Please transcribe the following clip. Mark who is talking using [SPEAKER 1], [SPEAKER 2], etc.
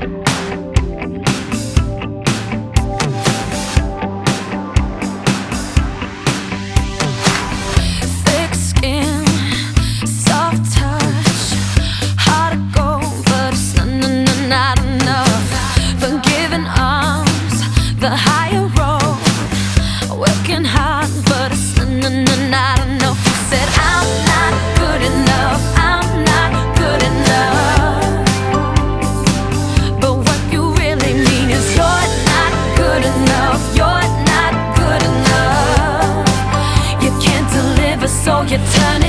[SPEAKER 1] Thick so you turn it